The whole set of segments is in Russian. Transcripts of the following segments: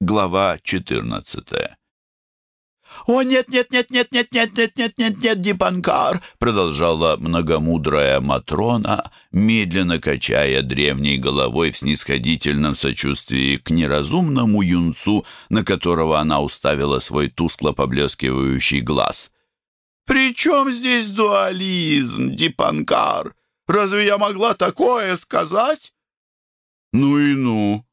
Глава 14. «О, нет, нет, нет, нет, нет, нет, нет, нет, нет, нет, Дипанкар!» продолжала многомудрая Матрона, медленно качая древней головой в снисходительном сочувствии к неразумному юнцу, на которого она уставила свой тускло поблескивающий глаз. «При чем здесь дуализм, Дипанкар? Разве я могла такое сказать?» «Ну и ну!»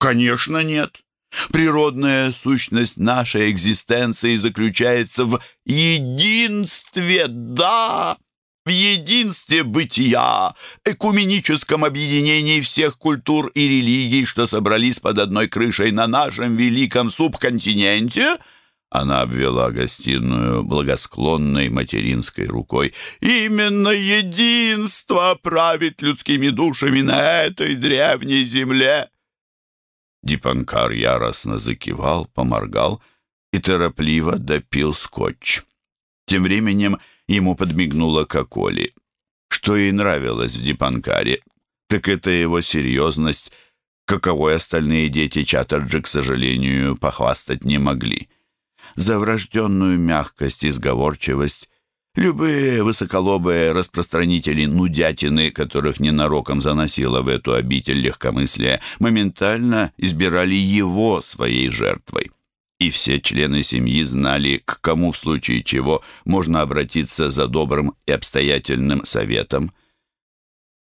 «Конечно, нет!» Природная сущность нашей экзистенции заключается в единстве, да, в единстве бытия, экуменическом объединении всех культур и религий, что собрались под одной крышей на нашем великом субконтиненте — она обвела гостиную благосклонной материнской рукой. «Именно единство правит людскими душами на этой древней земле!» Дипанкар яростно закивал, поморгал и торопливо допил скотч. Тем временем ему подмигнула Коколи. Что ей нравилось в Дипанкаре, так это его серьезность, каковой остальные дети Чаттерджи, к сожалению, похвастать не могли. За врожденную мягкость и сговорчивость Любые высоколобые распространители нудятины, которых ненароком заносило в эту обитель легкомыслия, моментально избирали его своей жертвой. И все члены семьи знали, к кому в случае чего можно обратиться за добрым и обстоятельным советом.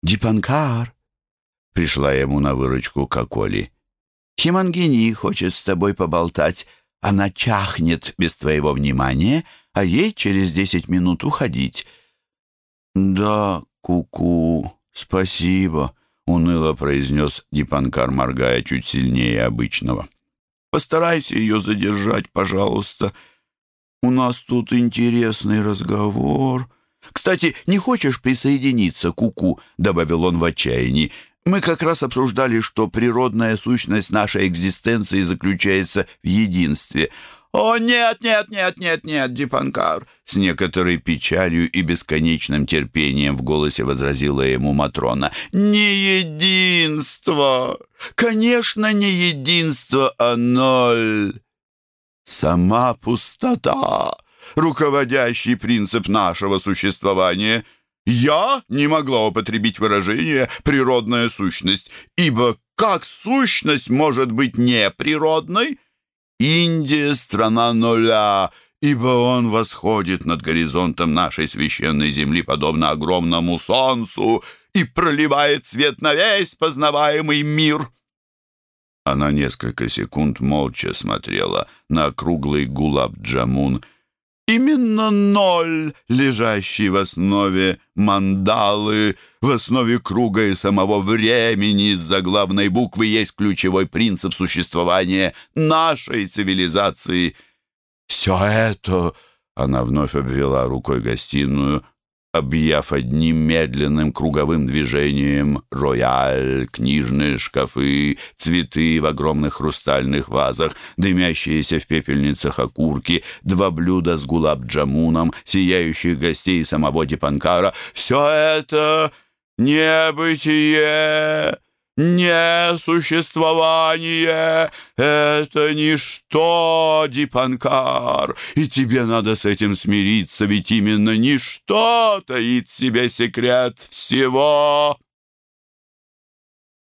«Дипанкар!» — пришла ему на выручку Коколи. «Химангини хочет с тобой поболтать. Она чахнет без твоего внимания» а ей через десять минут уходить. «Да, куку, -ку, спасибо», — уныло произнес Дипанкар, моргая чуть сильнее обычного. «Постарайся ее задержать, пожалуйста. У нас тут интересный разговор». «Кстати, не хочешь присоединиться, куку?» -ку добавил он в отчаянии. «Мы как раз обсуждали, что природная сущность нашей экзистенции заключается в единстве». «О, нет, нет, нет, нет, нет, Дипанкар!» С некоторой печалью и бесконечным терпением в голосе возразила ему Матрона. «Не единство! Конечно, не единство, а ноль! Сама пустота, руководящий принцип нашего существования!» Я не могла употребить выражение «природная сущность», ибо как сущность может быть неприродной? Индия — страна нуля, ибо он восходит над горизонтом нашей священной земли, подобно огромному солнцу, и проливает свет на весь познаваемый мир». Она несколько секунд молча смотрела на круглый гулаб-джамун — Именно ноль, лежащий в основе мандалы, в основе круга и самого времени из-за главной буквы есть ключевой принцип существования нашей цивилизации. Все это, она вновь обвела рукой гостиную, объяв одним медленным круговым движением рояль, книжные шкафы, цветы в огромных хрустальных вазах, дымящиеся в пепельницах окурки, два блюда с гулаб-джамуном, сияющих гостей самого Дипанкара. «Все это небытие!» Несуществование — это ничто, Дипанкар, и тебе надо с этим смириться, ведь именно ничто таит в себе секрет всего.